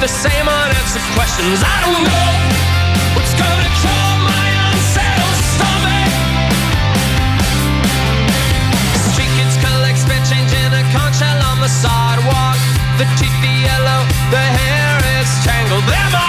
the same unanswered questions. I don't know what's gonna call my unsettled stomach. Street kids collect spare change in a conch shell on the sidewalk. The teeth, the yellow, the hair is tangled. They're my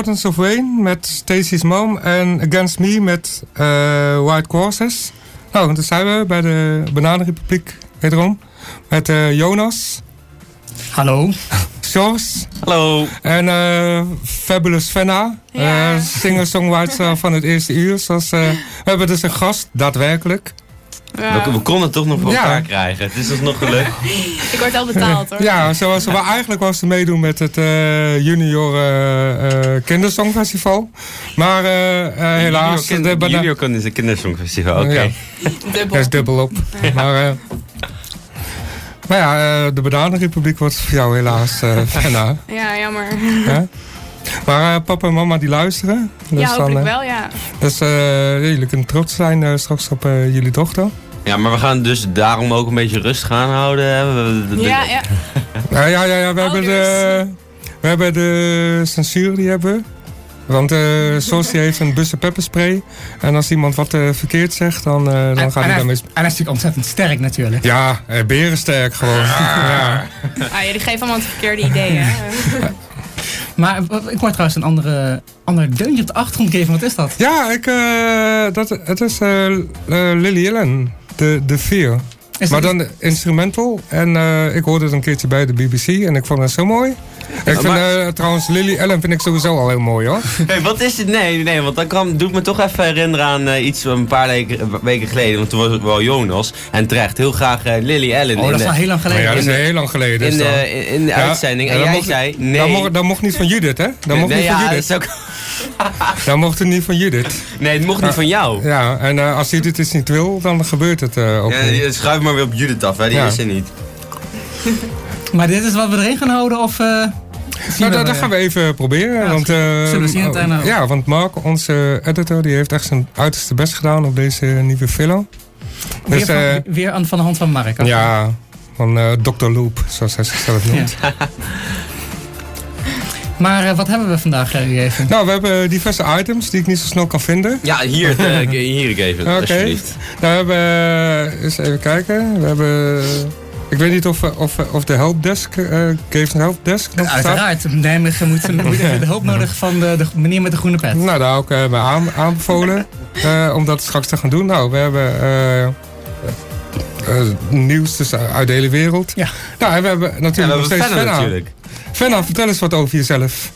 Fountains of Rain met Stacey's Mom en Against Me met eh, White Crosses. Nou, en dan zijn we bij de Bananenrepubliek wederom. Met eh, Jonas, Hallo. Sjors Hallo. en eh, Fabulous Fenna. Ja. eh, Singer-songwriter van het eerste uur. Zoals, we hebben dus een gast, daadwerkelijk. Ja. We, we konden het toch nog voor Ja. elkaar krijgen. Het is ons nog gelukt. Ik word al betaald hoor. Ja, zoals we eigenlijk was ze meedoen met het eh, Junior eh, eh, Kindersongfestival. Maar helaas... Junior, de bana- junior kind is een kindersongfestival. Oké. Ja. Dubbel. Dat is dubbel op. Maar, eh, maar ja, de Bananenrepubliek wordt voor jou helaas uh. Ja, jammer. hè? Maar eh, papa en mama die luisteren. Dus ja, hopelijk eh, wel, ja. Dus eh, jullie kunnen trots zijn straks op jullie dochter. Ja, maar we gaan dus daarom ook een beetje rustig aanhouden. Ja, ja. Ja, ja, ja, ja we, hebben de, we hebben de censuur, die hebben we. Want eh Sos die heeft een busse pepperspray. En als iemand wat verkeerd zegt, dan, eh, dan En, gaat hij daarmee... en hij is natuurlijk ontzettend sterk natuurlijk. Ja, berensterk gewoon. Ja. Ah, jullie geven allemaal het verkeerde ideeën. Maar ik hoor trouwens een andere, ander deuntje op de achtergrond geven. Wat is dat? Ja, ik, eh, dat, het is eh, Lily Allen, de, de Fear. Is maar dat- dan instrumental. En eh, ik hoorde het een keertje bij de BBC en ik vond het zo mooi. Ik vind maar- eh, trouwens Lily Allen vind ik sowieso al heel mooi hoor. Hey, wat is het? Nee, nee, want dan kan, doet me toch even herinneren aan eh, iets van een paar weken, weken geleden. Want toen was het wel Jonas. En terecht, heel graag eh, Lily Allen. Oh, in dat is al heel lang geleden. ja, dat is in de- heel lang geleden. in is de, dat. in, in de Ja, uitzending. ja, En dat jij mocht- zei nee. Dat mocht, dat mocht niet van Judith, hè? Dat mocht nee, niet van ja, dat Judith. is ook, Dat mocht het niet van Judith. nee, het mocht niet van jou. Ja, en eh, als Judith het niet wil, dan gebeurt het eh, ook Ja, niet. schuif maar weer op Judith af, hè. die Ja. is er niet. Maar dit is wat we erin gaan houden? Of, eh, zien Nou, dat, dat gaan we even proberen. Ja, want, eh, zullen we zien het daarna? Ja, want Mark, onze editor, die heeft echt zijn uiterste best gedaan op deze nieuwe film. weer, Dus, van, eh, weer aan, van de hand van Mark. ja, van eh Dr. Loop, zoals hij zichzelf noemt. Maar eh, wat hebben we vandaag eh, gegeven? Nou, we hebben diverse items die ik niet zo snel kan vinden. Ja, hier, eh, hier ik even, Oké. alsjeblieft. Nou, we hebben, eens even kijken. We hebben, ik weet niet of, of, of de helpdesk, eh geeft een helpdesk nog staat. Uiteraard. Nijmegen moet, moet even de hulp nodig van de, de meneer met de groene pet. Nou, daar ook uh, bij aan, aanbevolen eh, om dat straks te gaan doen. Nou, we hebben eh, eh, nieuws dus uit de hele wereld. Ja. Nou, en we hebben Ja, natuurlijk we nog hebben steeds verder Fenna. Fenna, vertel eens wat over jezelf.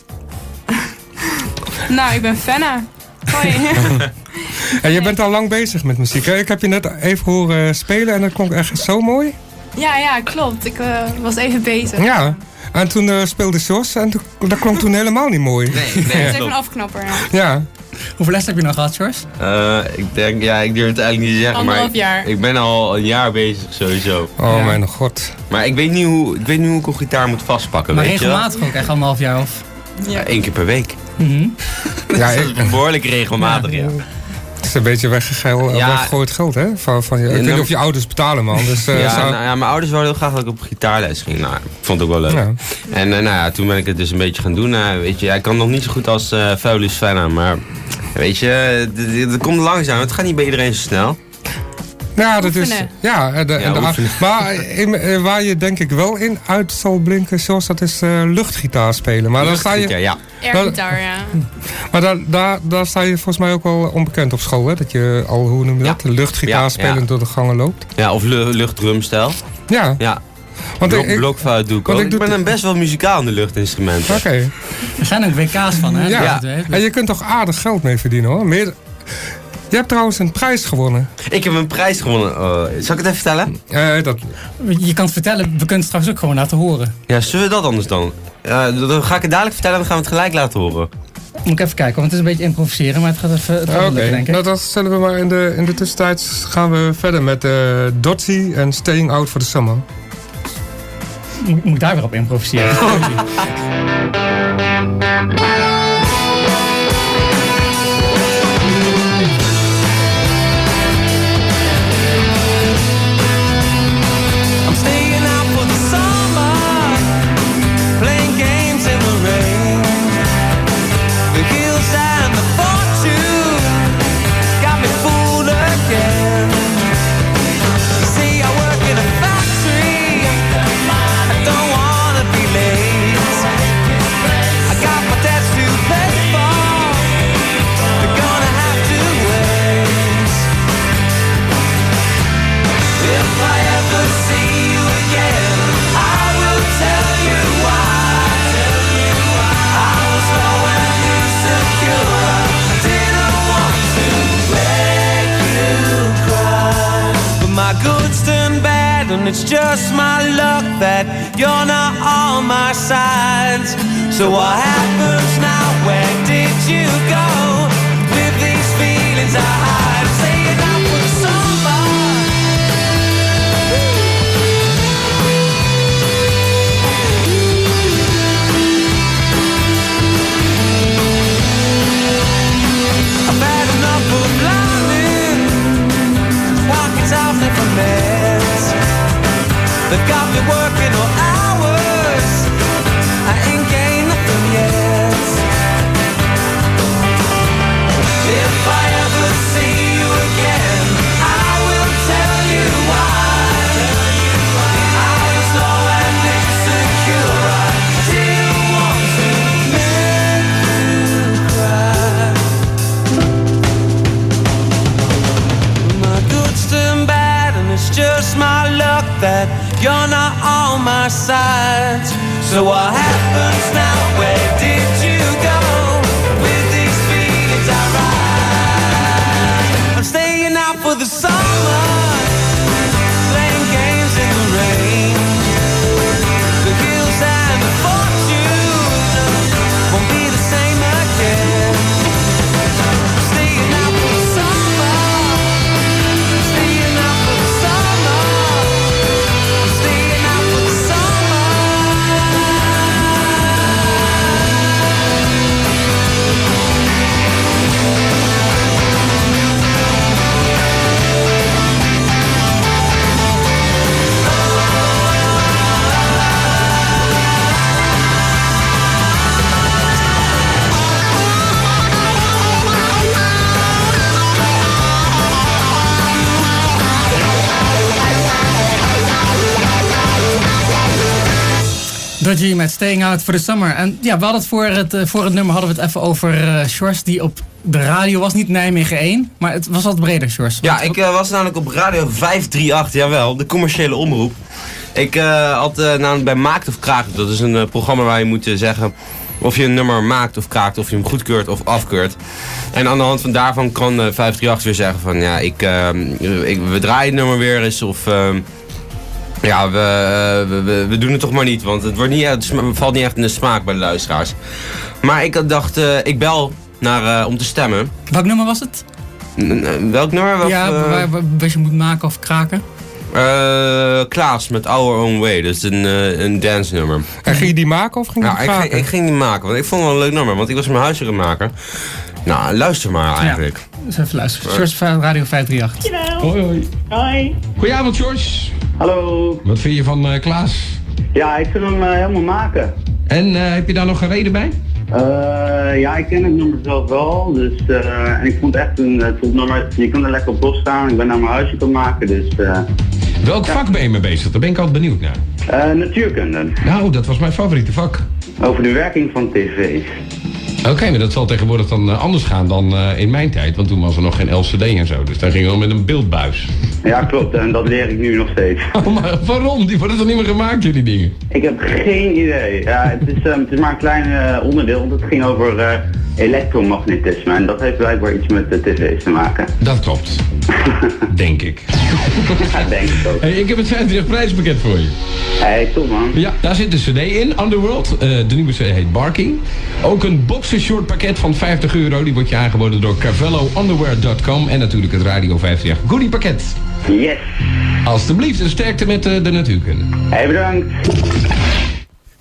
Nou, ik ben Fenna. Hoi. En je bent al lang bezig met muziek. Hè? Ik heb je net even horen spelen en dat klonk echt zo mooi. ja, ja, klopt. Ik eh, was even bezig. Ja. En toen eh, speelde Jos en toen- dat klonk toen helemaal niet mooi. Nee, Dat nee, is even een afknapper, ja. Ja. Hoeveel les heb je nog gehad, George? Eh, ik denk, ja, ik durf het eigenlijk niet te zeggen, maar Anderhalf jaar. ik ben al een jaar bezig sowieso. Oh Ja. mijn god. Maar ik weet niet hoe ik, weet niet hoe ik een gitaar moet vastpakken, Maar weet je wel? regelmatig ook, echt anderhalf jaar of... Ja, één keer per week. Mhm. Ja, Dat ik- is behoorlijk regelmatig, ja. Is een beetje weggegeil, Ja. weggegooid geld, hè? Van, van je, ik Ja, weet niet of je ouders betalen, man. Dus, eh, Ja, zou- nou, ja, mijn ouders wilden heel graag dat ik op gitaarles ging. Nou, ik vond het ook wel leuk. Ja. En eh, nou ja, toen ben ik het dus een beetje gaan doen. Eh, weet je, ik kan nog niet zo goed als uh, Fabulous maar weet je, d- d- het komt langzaam. Het gaat niet bij iedereen zo snel. Ja, dat is. Ja, de, de- maar in- eh, waar je denk ik wel in uit zal blinken, zoals dat is eh, luchtgitaar spelen. Maar, dan sta je, Ja, ja. Airgitaar, ja. maar daar, daar, daar sta je volgens mij ook wel onbekend op school, hè? Dat je al, hoe noem je dat? Ja. Luchtgitaar Ja, spelend ja. door de gangen loopt. ja of lu luchtdrumstijl. Ja, Ja, want Blok, ik. blokfluit doe ik ook. ik Ik ben een best wel muzikaal in de luchtinstrumenten. Oké. Er zijn ook WK's van, hè? Ja. En je kunt toch aardig geld mee verdienen hoor. Meer, je hebt trouwens een prijs gewonnen. Ik heb een prijs gewonnen. Oh, zal ik het even vertellen? Eh, dat, Je kan het vertellen, we kunnen het straks ook gewoon laten horen. Ja, zullen we dat anders dan? Ja, dan ga ik het dadelijk vertellen en dan gaan we het gelijk laten horen. Moet ik even kijken, want het is een beetje improviseren, maar het gaat even het gaat denk ik. nou dat zullen we maar in de, in de tussentijd gaan we verder met eh Dotsie en Staying Out for the Summer. Moet, moet ik daar weer op improviseren? So why Met Staying Out for the Summer. En ja, we hadden het voor het, eh, voor het nummer hadden we het even over Shores die op de radio was. Niet Nijmegen 1, maar het was wat breder, Shores. Ja, ik eh, was namelijk op radio 538, jawel, de commerciële omroep. Ik had namelijk bij Maakt of Kraakt, dat is een programma waar je moet zeggen of je een nummer maakt of kraakt, of je hem goedkeurt of afkeurt. En aan de hand van daarvan kan eh 538 weer zeggen van ja, ik, eh, ik, we draaien het nummer weer eens of... ja, we, eh, we, we, doen het toch maar niet, want het, wordt niet, het valt niet echt in de smaak bij de luisteraars. Maar ik had dacht, eh, ik bel naar, eh, om te stemmen. Welk nummer was het? N- welk nummer? Welk, ja, waar, waar, waar je moet maken of kraken. eh, Klaas met Our Own Way, dat is een, eh, een dance nummer. En ging je die maken of ging je Ja, die ik, ging- kraken? ik ging die maken, want ik vond het wel een leuk nummer, want ik was mijn huisje aan het maken. Nou, luister maar eigenlijk. Dus even luisteren. Van Radio 538. Hoi, hoi. Hoi. Goedenavond, George. Hallo. Wat vind je van eh, Klaas? Ja, ik vind hem eh, helemaal maken. En eh, heb je daar nog een reden bij? Ja, ik ken het nummer zelf wel. Dus, en ik vond het echt een uh, nummer. Je kan er lekker op losstaan. Ik ben naar mijn huisje kan maken. Dus Welk vak ben je mee bezig? Daar ben ik altijd benieuwd naar. natuurkunde. Nou, dat was mijn favoriete vak. Over de werking van tv's. Oké, maar dat zal tegenwoordig dan eh, anders gaan dan eh, in mijn tijd. Want toen was er nog geen LCD en zo. Dus dan gingen we met een beeldbuis. Ja, klopt. En dat leer ik nu nog steeds. Oh, maar waarom? Die worden toch niet meer gemaakt, jullie dingen? Ik heb geen idee. Ja, het, is, eh, het is maar een klein eh, onderdeel. Want het ging over elektromagnetisme. En dat heeft blijkbaar iets met de tv's te maken. Dat klopt. Denk ik. Ja, denk ik ook. Hey, ik heb het 50 prijspakket voor je. Hey, top man. Ja, daar zit de cd in, Underworld. Eh, de nieuwe cd heet Barking. Ook een boxershort pakket van 50 euro. Die wordt je aangeboden door CavelloUnderwear.com. En natuurlijk het Radio 50 Goodie pakket. Yes. Alsjeblieft, en sterkte met eh, de natuurkunde. Hey, bedankt.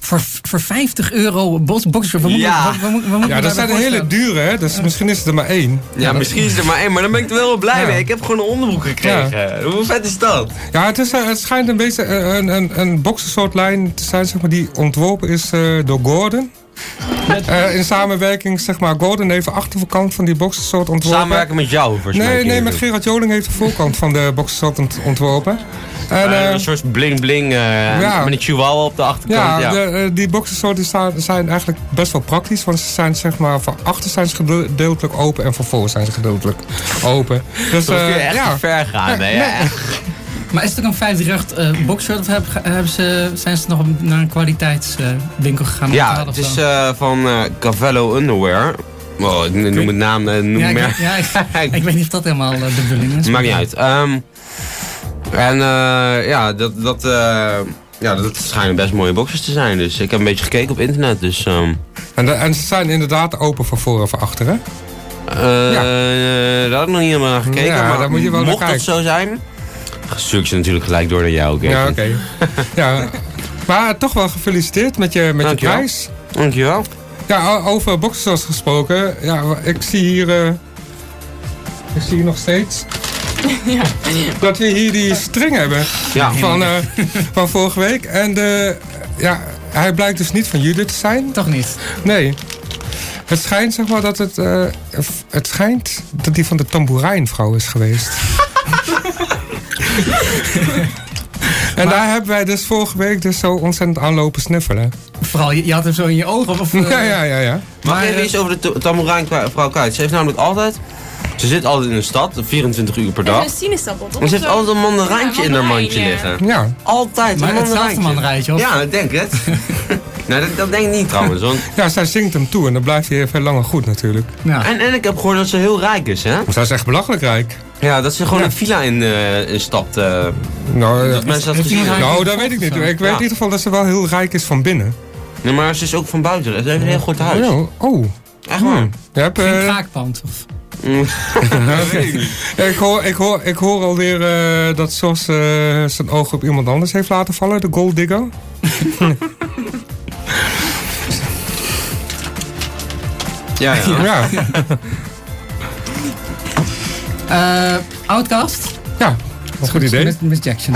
Voor, voor 50 euro box, boxer. We moeten, Ja. we, we, we, we moeten Ja, dat zijn hele dure, hè? Dus misschien is het er maar één. Ja, misschien is er maar één, maar dan ben ik er wel blij Ja. mee. Ik heb gewoon een onderbroek gekregen. Hoe vet is dat? Ja, het, is, eh, het schijnt een beetje eh, een, een, een boxersoortlijn te zijn, zeg maar, die ontworpen is eh, door Gordon. Eh, in samenwerking, zeg maar, Gordon heeft de achterkant van die boxersoort ontworpen. Samenwerken met jou, mij. Nee, nee, met Gerard Joling heeft de voorkant van de boxersoort ont- ontworpen. En, Eh, een soort bling-bling eh, ja. met een chihuahua op de achterkant. ja, Ja, De, eh, die boxersoorten staan- zijn eigenlijk best wel praktisch. Want ze zijn zeg maar, van achter zijn ze gedeeltelijk open en van voor zijn ze gedeeltelijk open. Dus Dat kun je eh, echt ver gaan. hè? Ja, echt. Maar is het ook een 538 eh boxshirt of hebben ze, zijn ze nog naar een kwaliteitswinkel gegaan? Ja, het is eh, van eh, Cavello Underwear. Oh, ik noem het naam, noem ja, ik, merk. ja, ik, ik weet niet of dat helemaal de bedoeling is. Maakt niet uit. Ehm, En eh, ja, dat, dat, eh, ja, dat schijnen best mooie boxers te zijn. Dus ik heb een beetje gekeken op internet. Dus, ehm, En, de- en ze zijn inderdaad open van voor en van achter, hè? eh, daar had ik nog niet helemaal naar gekeken. Ja, maar daar moet je wel naar mocht dat zo zijn, stuur ik ze natuurlijk gelijk door naar jou. Ja, oké. ja, maar toch wel gefeliciteerd met je, met je prijs. Dankjewel. Ja, over boxers gesproken. Ja, ik zie hier... eh, ik zie hier nog steeds... Dat we hier die string hebben Ja. van, eh, van vorige week. En de, ja, hij blijkt dus niet van Judith te zijn. Toch niet? Nee. Het schijnt, zeg maar, dat het... eh, het schijnt dat die van de tamboerijnvrouw is geweest. en daar hebben wij dus vorige week dus zo ontzettend aan lopen sniffelen. Vooral, je, je had hem zo in je ogen. Of, eh, Ja, ja, ja, ja. Mag Maar, ik even eh, iets over de tamboerijn vrouw kwijt? Ze heeft namelijk altijd... Ze zit altijd in een stad, 24 uur per dag. Een sinaasappel, toch? En ze heeft altijd een mandarijntje Ja, in haar mandje ja. liggen. Ja, Altijd Maar een mandarijntje. mandarijntje, of? Ja, ik denk het. nou, dat, dat denk ik niet trouwens. Want, ja, zij zingt hem toe en dan blijft hij veel langer goed natuurlijk. Ja. en, en ik heb gehoord dat ze heel rijk is, hè? Zij is echt belachelijk rijk. Ja, dat ze gewoon Ja. een villa in, eh instapt. eh Nou, dat mensen dat gezien nou, dat weet ik niet. Ik weet Ja. in ieder geval dat ze wel heel rijk is van binnen. Nee, maar ze is ook van buiten. Ze heeft een heel goed huis. Oh, oh. Echt waar. Je hebt, Geen eh, kraakpand. Of... Dat weet ik niet. ik, hoor, ik, hoor, ik hoor alweer eh, dat Jos eh, zijn oog op iemand anders heeft laten vallen, de gold digger. Ja, ja. Ja, Eh Outcast? ja dat is een goed idee. Met Miss Jackson.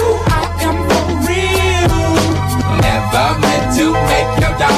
to make your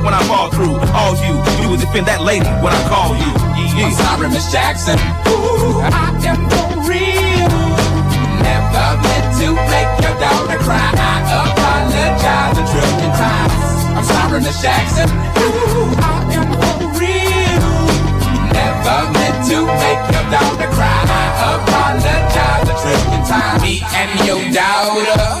respect when I fall through. All you, you would defend that lady when I call you. Yeah, I'm sorry, Miss Jackson. Ooh, I am for real. Never meant to make your daughter cry. I apologize a trillion times. I'm sorry, Miss Jackson. Ooh, I am for real. Never meant to make your daughter cry. I apologize a trillion times. Me and your daughter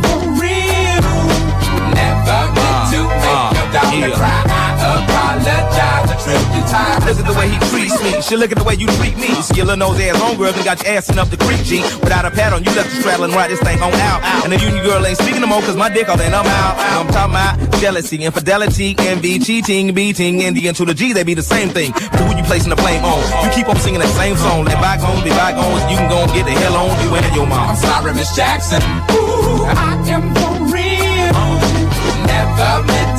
times. Look at the way he treats me. She look at the way you treat me. Little nose ass homegirl and got your ass up the creek, G. Without a pad on, you left the straddle and ride this thing on out. And the union girl ain't speaking no more cause my dick all in, I'm out. I'm talking about jealousy, infidelity, envy, cheating, beating, and the end to the G, they be the same thing. But who you placing the blame on? You keep on singing that same song. Let bygones be bygones. You can go and get the hell on you and your mom. I'm sorry, Miss Jackson. Ooh, I am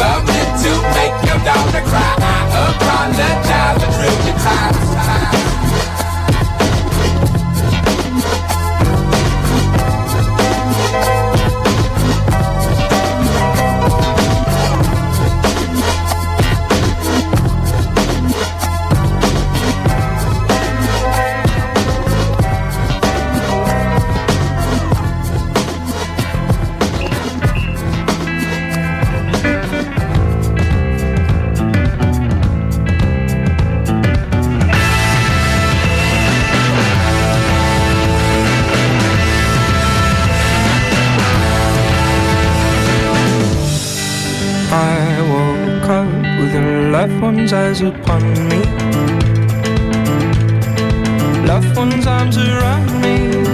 Never meant to make your daughter cry. I apologize a trillion times. Loved one's eyes upon me. Love one's arms around me.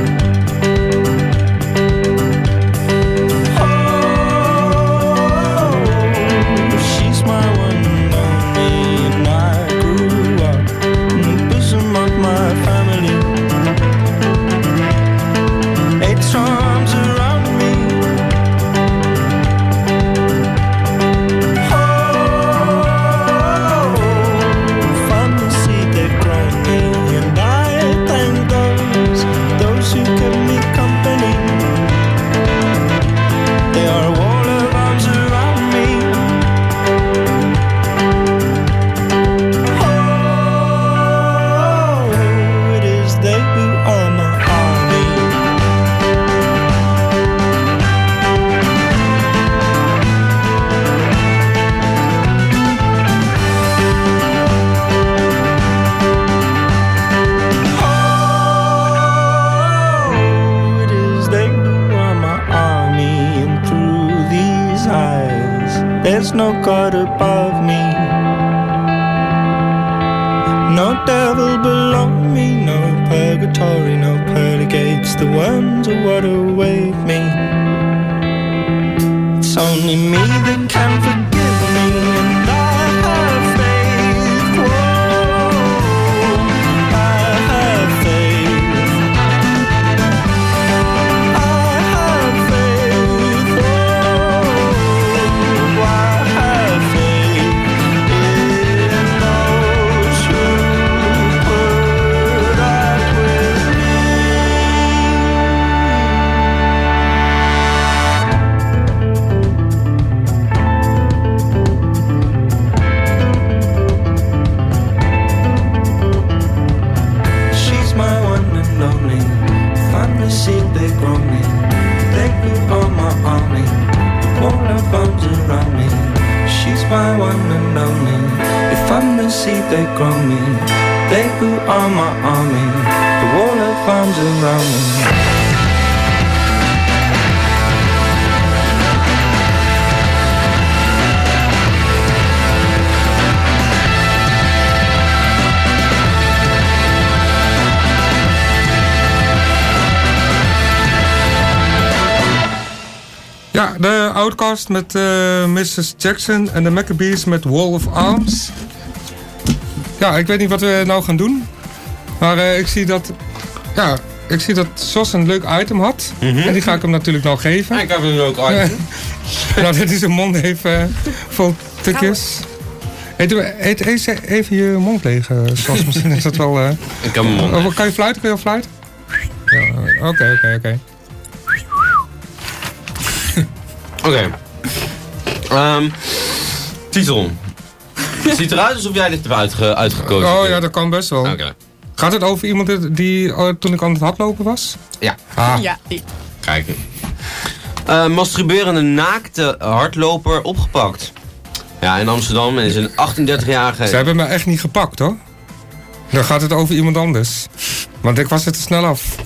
Met eh, Mrs. Jackson en de Maccabees met Wall of Arms. Ja, ik weet niet wat we nou gaan doen. Maar eh, ik zie dat... Ja, ik zie dat Sos een leuk item had. En die ga ik hem natuurlijk nou geven. Ik heb een leuk item. nou, dat is een mond even eh, vol tikjes. Eet, eet even, even je mond leeg, Sos. Misschien is dat wel... eh, Ik heb mijn mond oh. Kan je fluiten? Kun je al fluiten? Ja, Oké, oké, oké. Oké. Ehm, titel. Het ziet eruit alsof jij dit hebt uitge uitgekozen. Oh ja, dat kan best wel. Oké. Gaat het over iemand die eh, toen ik aan het hardlopen was? Ja. Ah. Ja. Kijk. Eh masturberende naakte hardloper opgepakt. Ja, in Amsterdam is een 38-jarige... Ze hebben me echt niet gepakt hoor. Dan gaat het over iemand anders. Want ik was er te snel af.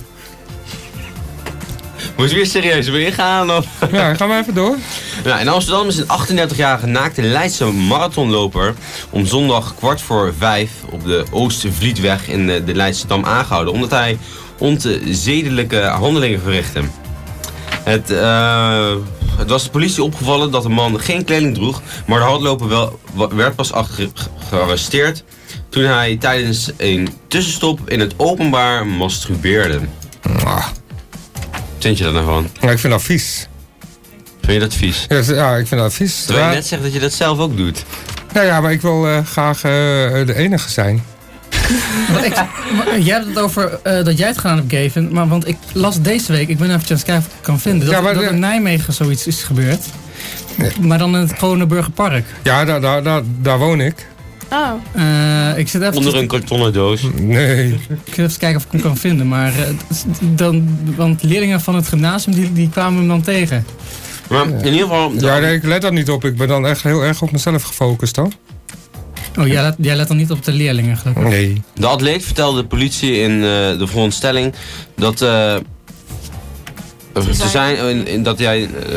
Moet je weer serieus weer ingaan? Of? Ja, gaan we even door. Nou, in Amsterdam is een 38-jarige naakte Leidse marathonloper om zondag kwart voor vijf op de Oostvlietweg in de, de Leidse Dam aangehouden. Omdat hij onzedelijke handelingen verrichtte. Het, eh, het was de politie opgevallen dat de man geen kleding droeg, maar de hardloper wel, werd pas achter ge- gearresteerd toen hij tijdens een tussenstop in het openbaar masturbeerde. Ah, vind je daar nou van? ja, ik vind dat vies. Vind je dat vies? Ja, ik vind dat vies. Terwijl je net zegt dat je dat zelf ook doet. nou ja, maar ik wil eh, graag eh, de enige zijn. Maar ik, maar jij hebt het over eh, dat jij het gedaan hebt, Gavin. Maar want ik las deze week, ik ben even aan het kijken of ik het kan vinden. Dat, Ja, maar dat in Nijmegen zoiets is gebeurd. Maar dan in het Kronenburger Park. Ja, daar, daar, daar, daar woon ik. Oh. Eh, ik zit even Onder een kartonnen doos. Nee. Ik zit even kijken of ik hem kan vinden. Maar eh, dan, want leerlingen van het gymnasium die, die kwamen hem dan tegen. Maar in ieder geval... Ja, nee, ik let daar niet op. Ik ben dan echt heel erg op mezelf gefocust hoor. Oh, jij let, jij let dan niet op de leerlingen gelukkig. Nee. De atleet vertelde de politie in eh, de veronderstelling dat. Eh te zijn- in, in dat jij, eh,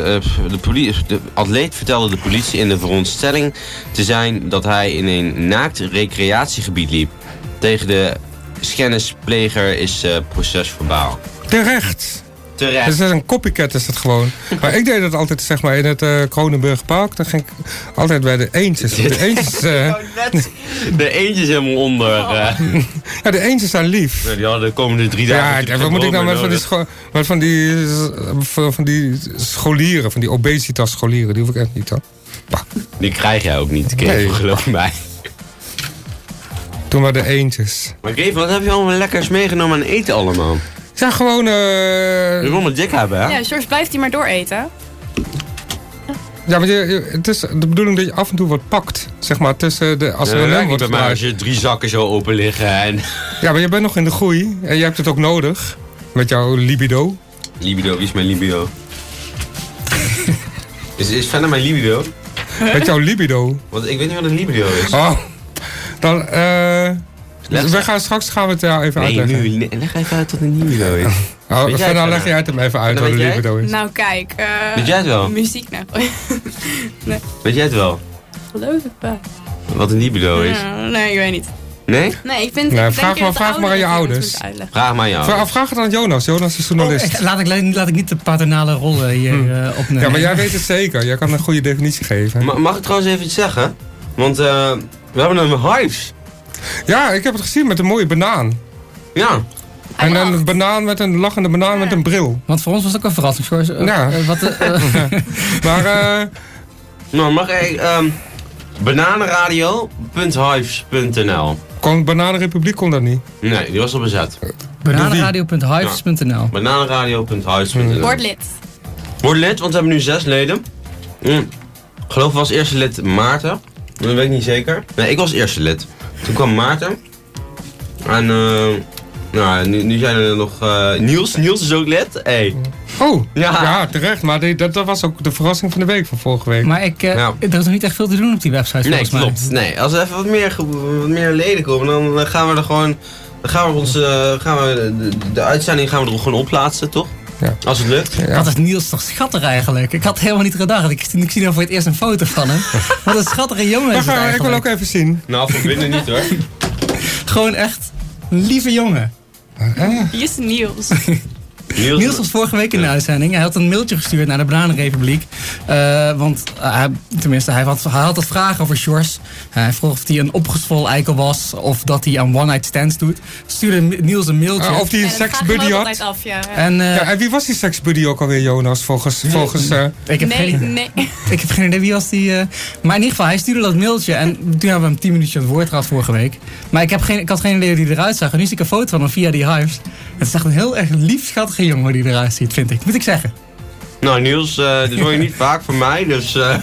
de, poli- de atleet vertelde de politie in de veronderstelling te zijn dat hij in een naakt recreatiegebied liep. Tegen de schennispleger is eh proces verbaal. Terecht. Terecht. Dat is een copycat is het gewoon. Maar ik deed dat altijd zeg maar in het eh Kronenburg Park. Dan ging ik altijd bij de eentjes. De eentjes, eh, De eentje is helemaal onder. eh. ja, de eentjes zijn lief. Ja, die hadden de komende drie dagen. Ja, wat moet ik nou met van, die met van die, van, van die scholieren, van die obesitas scholieren, die hoef ik echt niet hoor. Die krijg jij ook niet, Kees, Nee. geloof mij. Toen maar de eentjes. Maar Kees, wat heb je allemaal lekkers meegenomen aan eten allemaal? Ja, gewoon. eh Je wil me dik hebben, hè? Ja, George blijft die maar dooreten. ja, maar je, je- het is de bedoeling dat je af en toe wat pakt. Zeg maar, tussen de, als er Ja, een werkt niet wordt mij als je drie zakken zo open liggen en... Ja, maar je bent nog in de groei en je hebt het ook nodig. Met jouw libido. Libido, wie is mijn libido? is, is verder mijn libido? Met jouw libido. Want ik weet niet wat een libido is. Oh, dan. eh Leg- we gaan straks gaan we het jou even nee, uitleggen. nu, le- leg even uit wat een libido is. Oh, het, leg jij het hem even uit Dan wat een libido is. Nou, kijk. eh, Weet jij het wel? Muziek, nou. Weet jij het wel? Geloof ik wel. Wat een libido is? Ja, nee, ik weet niet. Nee? Nee, ik vind... Nee, ik vraag maar- vraag maar aan je ouders. Vraag maar jou. Vraag, vraag het aan Jonas. Jonas is journalist. Eh, Laat ik, laat ik niet de paternale rol eh, hier eh, opnemen. ja, maar jij weet het zeker. Jij kan een goede definitie geven. Ma- mag ik trouwens even iets zeggen? Want eh, we hebben een hives. Ja, ik heb het gezien met een mooie banaan. Ja. En een lacht. banaan met een lachende banaan met een bril. Want voor ons was het ook een verrassing, George. Eh, Ja. eh, wat, eh, Maar eh, Nou, mag ik... ehm bananenradio.hives.nl kon Bananenrepubliek kon dat niet. Nee, die was al bezet. bananenradio.hives.nl Bananenradio.hives.nl Word lid. Word lid, want we hebben nu zes leden. Mm. Ik geloof was eerste lid Maarten. Dat weet ik niet zeker. Nee, ik was eerste lid. Toen kwam Maarten. En eh nou, nu, nu zijn er nog eh, Niels. Niels is ook lid. Hey. Oh, Ja. ja, terecht. Maar die, dat, dat was ook de verrassing van de week van vorige week. Maar ik, eh, Ja. er is nog niet echt veel te doen op die website Nee, volgens mij. klopt. Nee, als er even wat meer, wat meer leden komen, dan gaan we er gewoon. Dan gaan we ons, gaan we de, de uitzending gaan we er gewoon opplaatsen, toch? Ja. Als het lukt. Ja. Wat is Niels toch schattig eigenlijk? Ik had helemaal niet gedacht. Ik, ik zie nou voor het eerst een foto van hem. Wat een schattige jongen is Wacht, ik wil ook even zien. Nou, van binnen niet hoor. Gewoon echt een lieve jongen. Hier is Niels. Niels, Niels was vorige week in de uitzending. Hij had een mailtje gestuurd naar de Bananenrepubliek. Eh, want eh, hij, tenminste, hij had, hij had wat vragen over Sjors. hij vroeg of hij een opgezwollen eikel was. Of dat hij aan one-night stands doet. Stuurde Niels een mailtje. Of die een seksbuddy had. af, ja. en eh, Ja, en wie was die seksbuddy ook alweer, Jonas? Volgens, volgens eh, ik, heb nee, geen, nee. ik heb geen idee wie was die... maar in ieder geval, hij stuurde dat mailtje. En toen hebben we hem 10 minuutjes aan het woord gehad vorige week. Maar ik, heb geen, ik had geen idee hoe hij eruit zag. En nu zie ik een foto van hem via die hives. Het is echt een heel erg lief, schattige jongen die eruit ziet, vind ik. Moet ik zeggen. Nou, Niels, eh dit hoor je niet vaak van mij, dus. eh,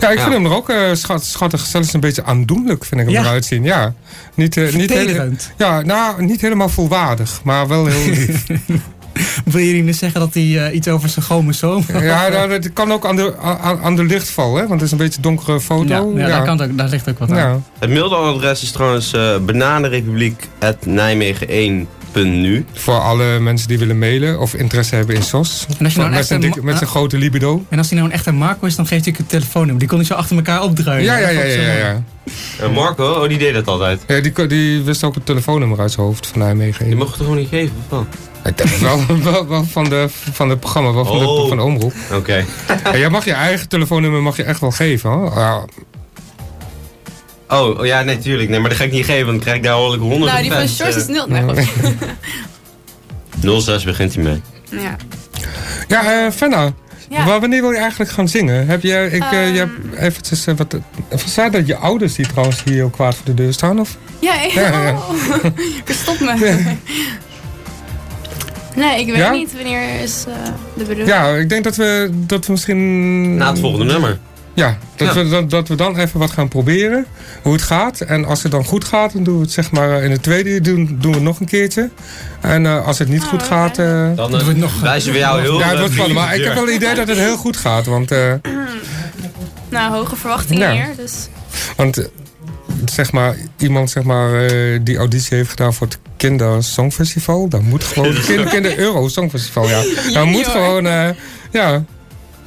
Ja, ik Ja. vind hem er ook eh, schat, schattig. Zelfs een beetje aandoenlijk vind ik hem Ja. eruit zien. Ja, niet, niet, hele- ja nou, niet helemaal volwaardig, maar wel heel lief. Wil je nu zeggen dat hij eh, iets over zijn chromosoom ja, dat kan ook aan de, aan, aan de lichtval, hè? want het is een beetje een donkere foto. Ja, ja, Daar, kan ook, daar ligt ook wat aan. Het mailadres is trouwens uh, bananenrepubliek.nijmegen1.nu. Voor alle mensen die willen mailen of interesse hebben in SOS. En als je nou met zijn met zijn grote libido. En als hij nou een echte Marco is, dan geeft hij een telefoonnummer. Die kon hij zo achter elkaar opdruinen. Ja, ja, ja, ja, ja. Uh, Marco, oh die deed dat altijd. Ja, die, die wist ook het telefoonnummer uit zijn hoofd van Nijmegen. Die mocht het gewoon niet geven, of wel? Ik denk wel, wel, wel van, de, van het programma, wel van, de, Oh. van de omroep. Oké. Ja, jij mag je eigen telefoonnummer mag je echt wel geven. Hoor. Ja, Oh, oh, ja, nee, tuurlijk. Nee, maar dat ga ik niet geven, want dan krijg ik daar honderd honderden Nou, die van Shorts eh. is nul. Nee, goed. 06 begint hij mee. Ja. ja eh, Fenna. Ja. Wanneer wil je eigenlijk gaan zingen? Heb je, ik, eh, je hebt eventjes eh, wat... Dat je ouders die trouwens hier heel kwaad voor de deur staan? Of? Ja, Ja, ja, ja. oh. Verstop me. Nee, ik weet Ja? niet wanneer is eh, de bedoeling. Ja, ik denk dat we, dat we misschien... Na het volgende nummer. Ja, dat, Ja. We, dat, dat we dan even wat gaan proberen. Hoe het gaat. En als het dan goed gaat, dan doen we het zeg maar eh, in het tweede uur doen, doen we het nog een keertje. En eh, als het niet goed gaat... eh, Dan uh, wijzen we jou heel ja, het wordt spannend. Maar ik heb wel het idee dat het heel goed gaat. Want, eh, Nou, hoge verwachtingen Ja. hier. Dus. want zeg maar, iemand zeg maar, eh, die auditie heeft gedaan voor het Kinder Songfestival. Dat moet gewoon... Kinder, Kinder Euro Songfestival, ja. Dat moet gewoon... eh, ja,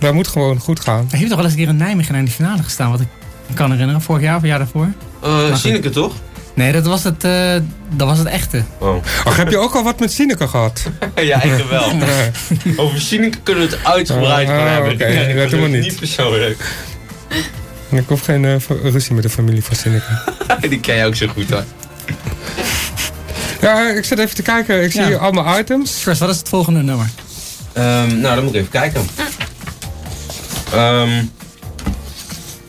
dat moet gewoon goed gaan. Hij heeft toch wel eens een keer in Nijmegen in die finale gestaan, wat ik kan herinneren. Vorig jaar of jaar daarvoor. Uh. Sineke toch? Nee, dat was het, eh, dat was het echte. Oh. Ach, heb je ook al wat met Sineke gehad? ja, ik wel. Over Sineke kunnen we het uitgebreid Ah, gaan hebben. oké. Nee, Dat doen we niet. Niet persoonlijk. Ik hoef geen eh, ruzie met de familie van Sineke. Die ken je ook zo goed hoor. Ja, ik zit even te kijken. Ik zie Ja. hier allemaal items. First, wat is het volgende nummer? Ehm, nou, dan moet ik even kijken. Ehm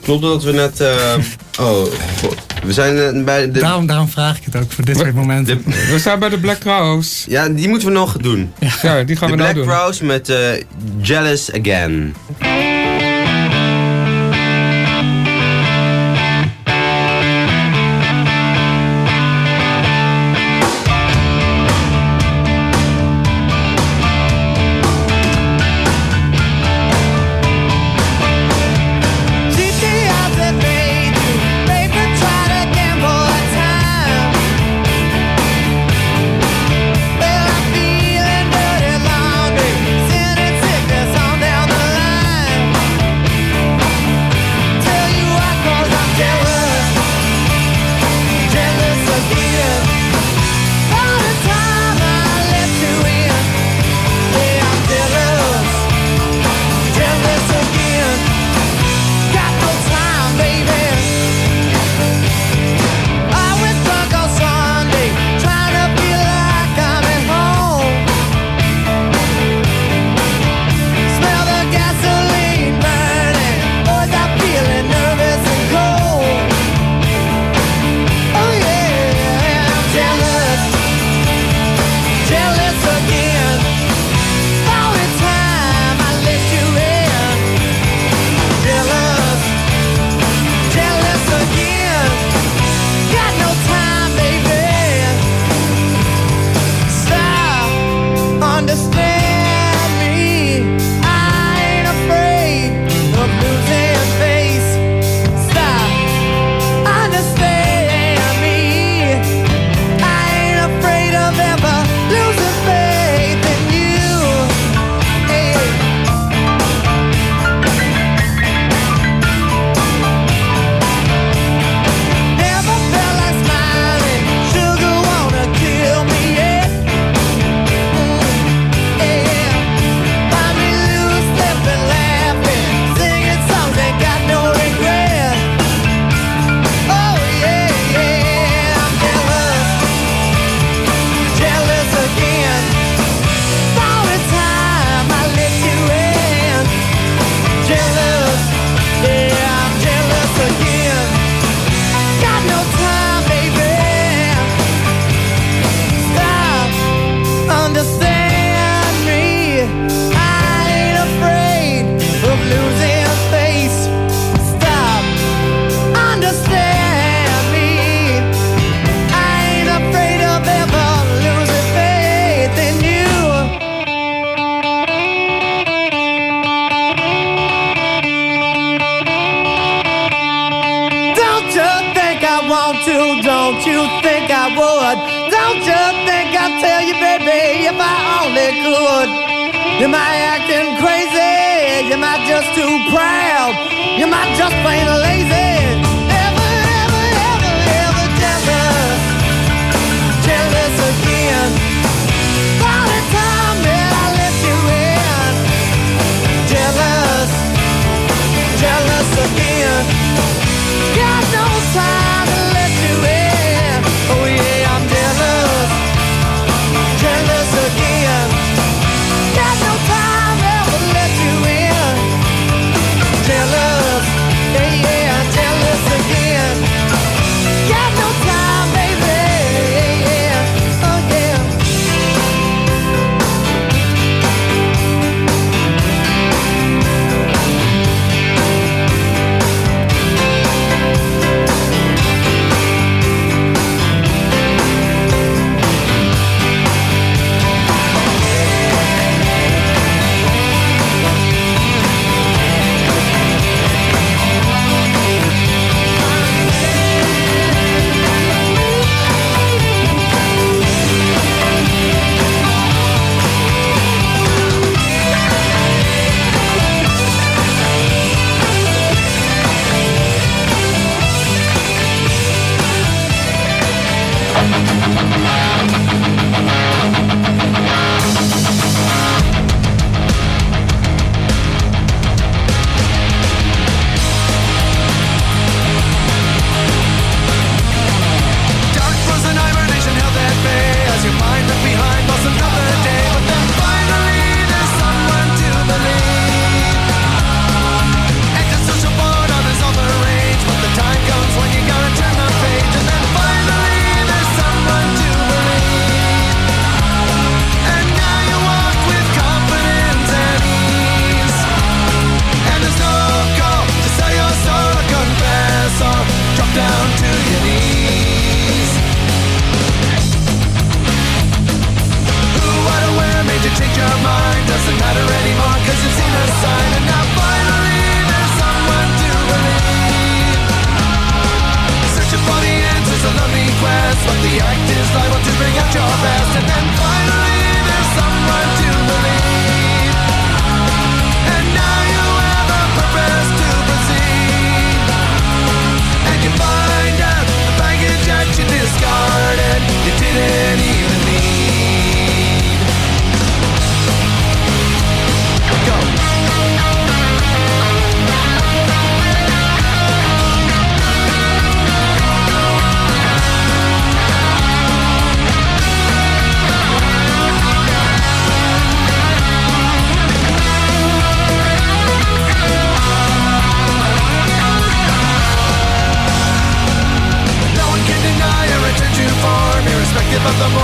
klopt dat we net... ehm, oh, god. we zijn eh, bij de... Daarom, daarom vraag ik het ook voor dit soort momenten. We zijn bij de Black Crowes. Ja, die moeten we nog doen. Ja, die gaan de we nou Black doen. Crowes met eh, Jealous Again. Could? You might acting crazy, you might just too proud, you might just plain lazy. Ever, ever, ever, ever jealous, jealous again. Time that I you in, jealous, jealous again. Got no time irrespective of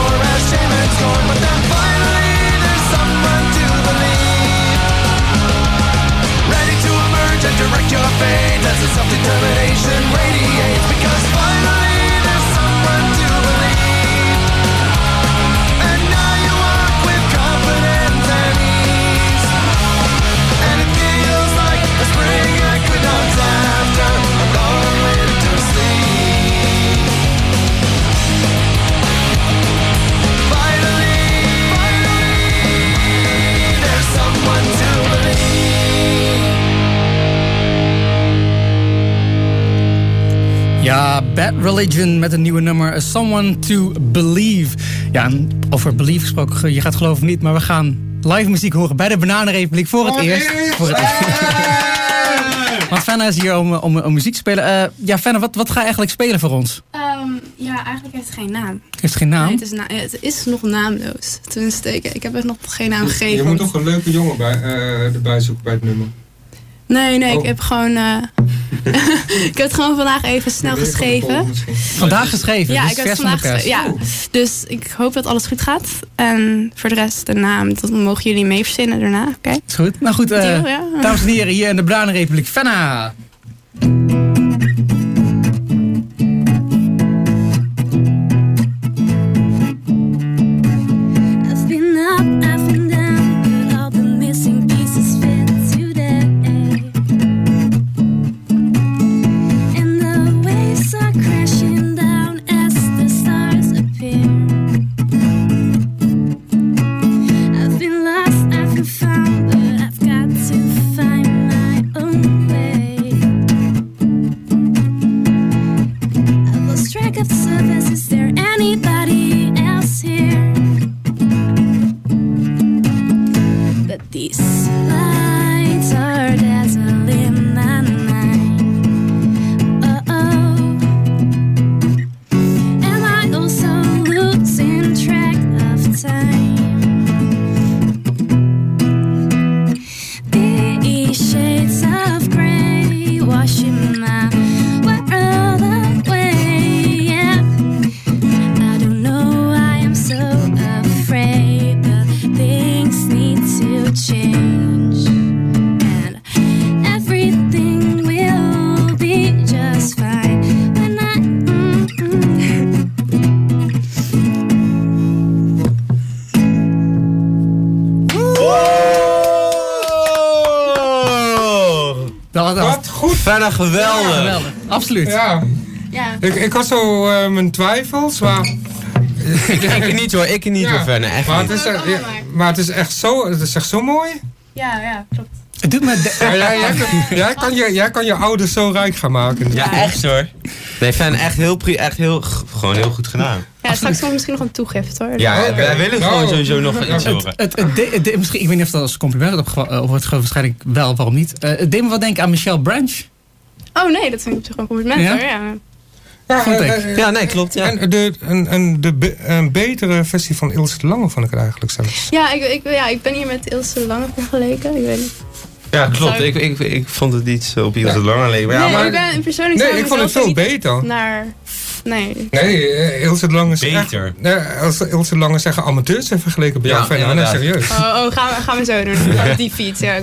Religion met een nieuwe nummer, A Someone to Believe. Ja, en over Believe gesproken, je gaat geloven niet, maar we gaan live muziek horen bij de Bananenrepubliek voor het eerst. Voor het eerst. Want Fenna is hier om, om, om muziek te spelen. Eh, ja, Fenna, wat, wat ga je eigenlijk spelen voor ons? Ehm, ja, eigenlijk heeft het geen naam. Heeft geen naam? Nee, het, is na- het is nog naamloos. Tenminste, ik, ik heb er nog geen naam gegeven. Je moet toch een leuke jongen bij, eh, erbij zoeken bij het nummer. Nee, nee, ik Oh. heb gewoon... eh, ik heb het gewoon vandaag even snel geschreven. Vandaag geschreven, Ja, dus ik heb het vandaag. Ja. Dus ik hoop dat alles goed gaat. En voor de rest, de naam, dat mogen jullie mee verzinnen daarna. Oké? Is goed. Nou goed, eh, Deal, ja. dames en heren, hier in de Bananenrepubliek, Fenna. Absoluut. Ja. Ja. Ik, ik had zo eh, mijn twijfels, maar... Ik niet hoor, ik niet Ja. hoor, Fenna. Echt Maar het niet. is, echt- ja, maar het is echt zo, het is echt zo mooi. Ja, ja, klopt. Het doet me... Ja, jij, jij, jij kan je, jij kan je ouders zo rijk gaan maken. Ja, echt hoor. Nee, Fenna, echt heel, echt heel, gewoon heel goed gedaan. Ja, straks komt misschien nog een toegift hoor. Ja, Oké. wij willen Nou, gewoon sowieso nog iets horen. Het, het, het de- misschien, ik weet niet of dat als compliment wordt het gewoon waarschijnlijk wel, waarom niet. Eh, het deed me wat denken aan Michelle Branch. Oh nee, dat vind ik op zich wel een compliment Ja? hoor. Ja. Ja, Vond ik. eh, eh, Ja, nee, klopt. Ja. En de, en, en de be- een betere versie van Ilse de Lange vond ik het eigenlijk zelfs. Ja, ik, ik, ja, ik ben hier met Ilse Lange vergeleken. Ik weet niet. Ja, klopt. Ik, ik, ik vond het iets op ieder Ja. langer leven. Ja, nee, maar ik ben persoonlijk Nee, ik vond het veel beter. Naar, nee. Nee, eh, Ilse de Lange Beter. Echt, nee, Ilse, de Lange zeggen amateurs zijn vergeleken bij jou. Ja, Fenna. Nee, inderdaad. serieus. Oh, oh gaan, we, gaan we zo doen. Die fiets, ja.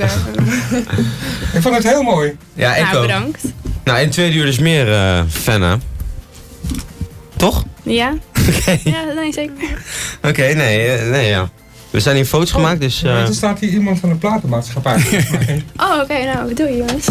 Ik vond het heel mooi. ja, ik Nou, ook. bedankt. Nou, in het tweede uur dus meer eh Fenna. Toch? Ja? Oké. Ja, nee, zeker. Oké, nee, eh, nee, ja. We zijn hier foto's gemaakt, dus... eh, Er staat hier iemand van de platenmaatschappij. Oh, oké, nou, doei jongens.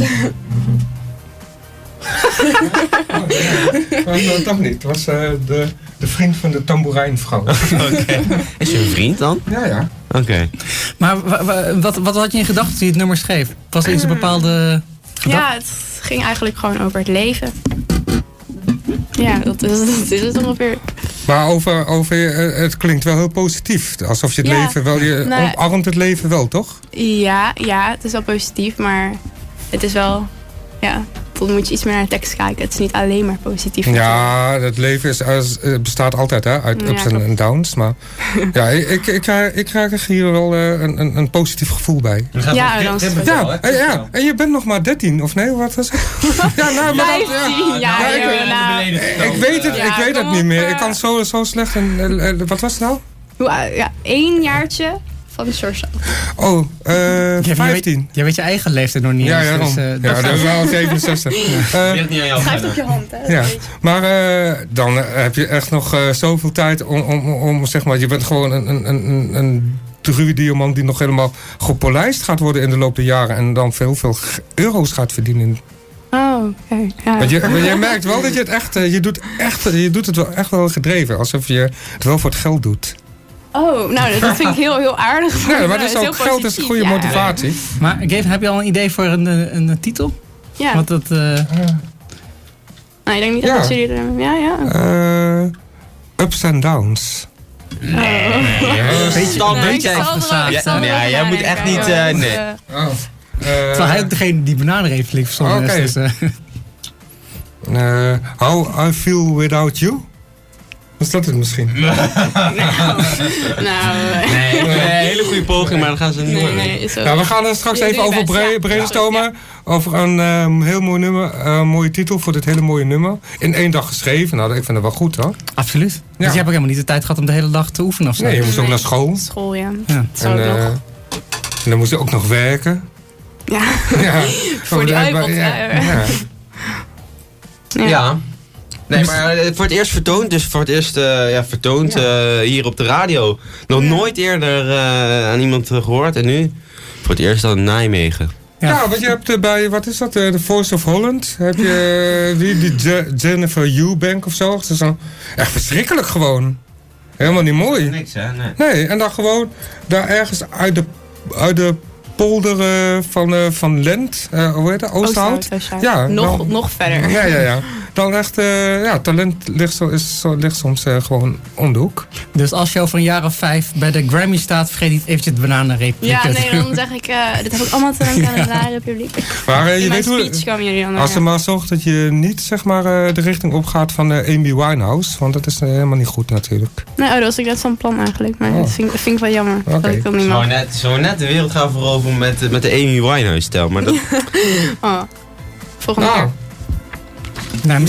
Maar nou, toch niet. Het was eh, de, de vriend van de tamboerijnvrouw. Oké. Is je een vriend dan? Ja, ja. Oké. Maar wa- wa- wat, wat had je in gedachten toen je het nummer schreef? Was er iets een bepaalde gedachte? Ja, het ging eigenlijk gewoon over het leven. Ja, dat is, dat is het ongeveer. Maar over, over eh, het klinkt wel heel positief. Alsof je het Ja, leven wel, je nee. omarmt het leven wel, toch? Ja, ja, het is wel positief, maar het is wel... Ja, dan moet je iets meer naar de tekst kijken. Het is niet alleen maar positief. Ja, het leven is, is- het bestaat altijd hè, uit ups en- downs. Maar ja, ik, ik, ik, krijg, ik krijg er hier wel eh, een, een, een positief gevoel bij. Ja, dan. Ja, en, ja, en je bent nog maar 13, of nee? Wat was het? Ja, nou, maar dat, ja. 15 jaar, ik, weet het, Ja, ik weet het niet meer. eh. Ik kan zo, zo slecht. En, eh, eh, wat was het nou? Ja, één jaartje van George. Oh, eh Jij, jij 15. weet, jij weet je eigen leeftijd nog niet Ja, eens, ja, dus, daarom. eh, ja, dat dat is wel 67. Eh, Ligt niet aan jou. Schrijf op je hand, hè. Ja, je. maar eh, dan eh, heb je echt nog eh, zoveel tijd om, om, om, zeg maar, je bent gewoon een, een, een, een druwe diamant die nog helemaal gepolijst gaat worden in de loop der jaren en dan veel, veel euro's gaat verdienen. Oh, oké. Ja. Want je, want je merkt wel dat je het echt, eh, je doet, echt, je doet het wel echt wel gedreven, alsof je het wel voor het geld doet. Oh, nou, dat vind ik heel, heel aardig. Ja, maar dat is ook, geld is positief, goede ja. motivatie. Maar Gavin, heb je al een idee voor een, eh, een, een titel? Ja, Want dat, eh, nou, ik denk niet Ja. dat jullie er... Ja, ja. Eh, ups en downs. beetje, Dan een Nee, beetje zal er Ja, jij moet echt niet, eh, nee. Eh, Oh. Eh, Terwijl hij ook degene die bananenreep verzonnen Oké. is. Dus, eh, eh, how I feel without you? Was dat het misschien? Nou, eh, Nee, nee, hele goede poging, maar dan gaan ze niet nee, nee. Ja, we gaan er straks even over best, bre- ja. brainstormen. Over een ehm, heel mooi nummer. Een mooie titel voor dit hele mooie nummer. In één dag geschreven. Nou, ik vind het wel goed hoor. absoluut. Dus je hebt ook helemaal niet de tijd gehad om de hele dag te oefenen of zo. Nee, je moest ook naar school. School, ja. Ja. En, ook nog. eh, en dan moest je ook nog werken. Ja. Ja. Voor die Ja, iPod, ja, ja. Nee, maar eh, voor het eerst vertoond, dus voor het eerst eh, ja, vertoond eh, hier op de radio. Nog nooit eerder eh, aan iemand eh, gehoord en nu voor het eerst dan in Nijmegen. Ja. Ja, want je hebt eh, bij, wat is dat, eh, The Voice of Holland, heb je eh, wie, die Je- Jennifer Eubank of zo. Dat is dan echt verschrikkelijk gewoon. Helemaal niet mooi. Niks hè, nee. Nee, en dan gewoon daar ergens uit de, uit de polder eh, van, eh, van Lent, eh, hoe heet dat, Oosthout? Oosthout. Ja, nog, dan- nog verder. Ja, ja, ja. Dan echt, eh, ja, talent ligt, zo, is, zo, ligt soms eh, gewoon om de hoek. Dus als je over een jaar of vijf bij de Grammy staat, vergeet niet eventjes de bananenreep. Ja, nee, dan zeg ik, eh, dit heb ik allemaal te danken aan het Rare Publiek. Maar je mijn weet hoe... speech komen jullie dan Als je ja. maar zorgt dat je niet zeg maar, eh, de richting opgaat van eh, Amy Winehouse. Want dat is helemaal niet goed natuurlijk. Nee, oh, dat was ik net zo'n plan eigenlijk. Maar Oh. dat vind, ik- vind ik wel jammer. Oké. Dat ik dat niet Zo net, zo net de wereld gaan veroveren met, met de Amy Winehouse-stijl. Maar dat, Oh. Volgende Nou, keer. Nou,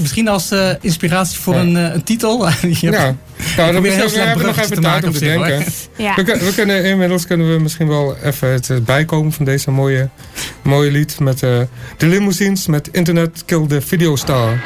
misschien, als eh, inspiratie voor Ja. een, eh, een titel. Ja. Nou, dan moeten heel we, hebben nog even te tijd maken om te denken. Ja. We, we kunnen, inmiddels kunnen we misschien wel even het eh, bijkomen van deze mooie, mooie lied. Met eh, de limousines met Internet Kill the Video Star.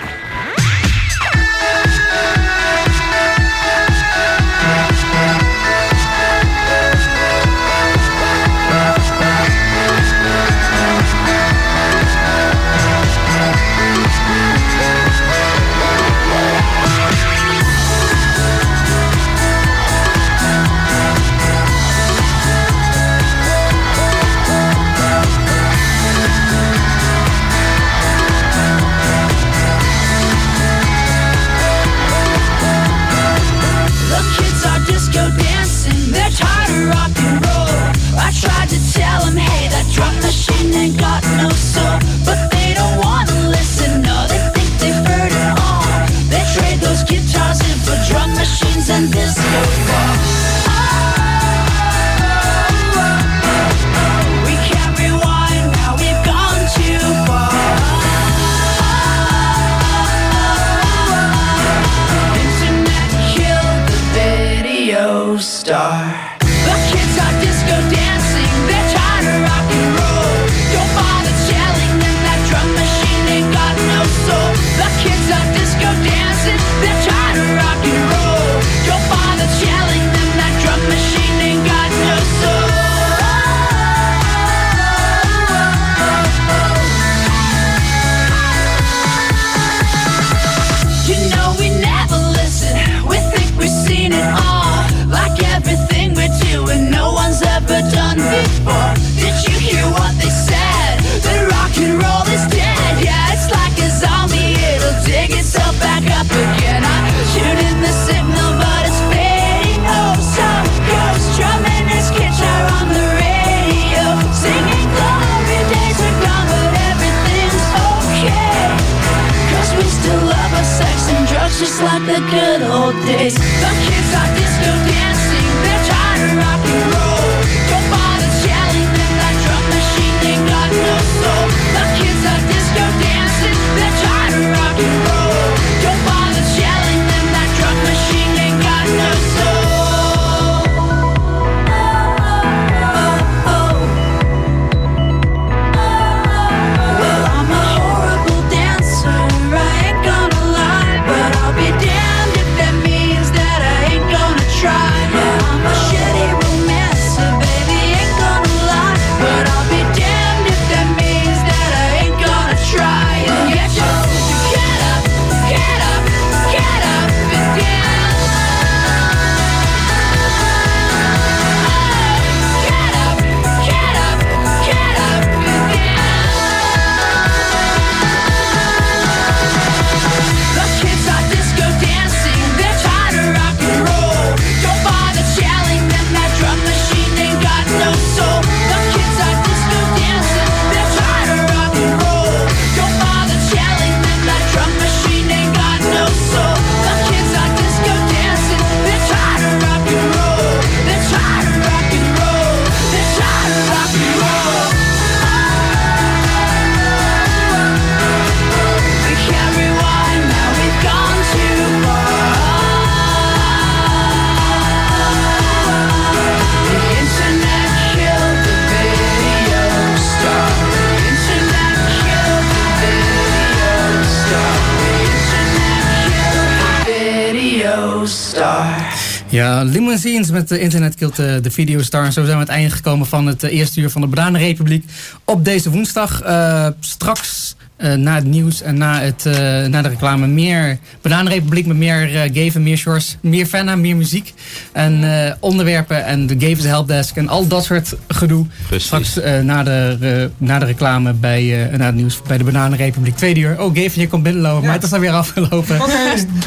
Limousines met de internet killt de, de videostar. En zo zijn we aan het einde gekomen van het eh, eerste uur van de Bananenrepubliek op deze woensdag. Eh, straks eh, na het nieuws en na, het, eh, na de reclame meer Bananenrepubliek met meer eh Gaven, meer shorts, meer Fenna, meer muziek. En eh, onderwerpen en de Gaven's Helpdesk en al dat soort gedoe. Precies. Straks eh, na, de, na de reclame bij, eh, na het nieuws bij de Bananenrepubliek. Tweede uur. Oh, Gaven, je komt binnenlopen. Maar het is alweer afgelopen.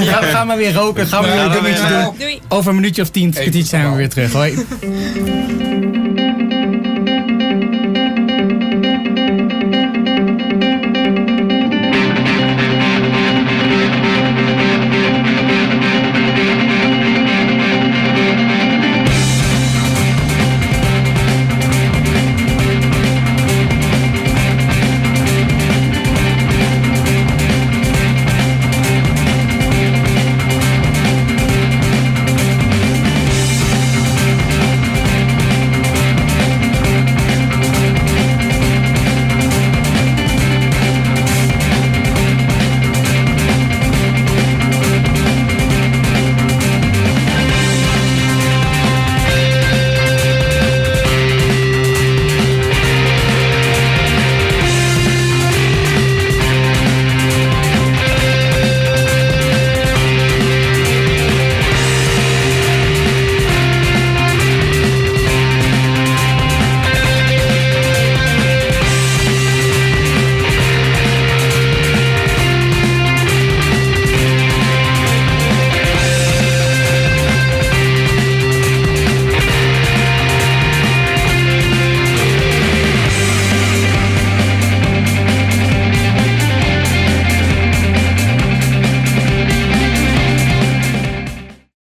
Ga, ga maar weer roken. Ga maar Ja, weer dan dingetjes weer. doen. Over een minuutje of tien, zijn we weer terug. Hoi.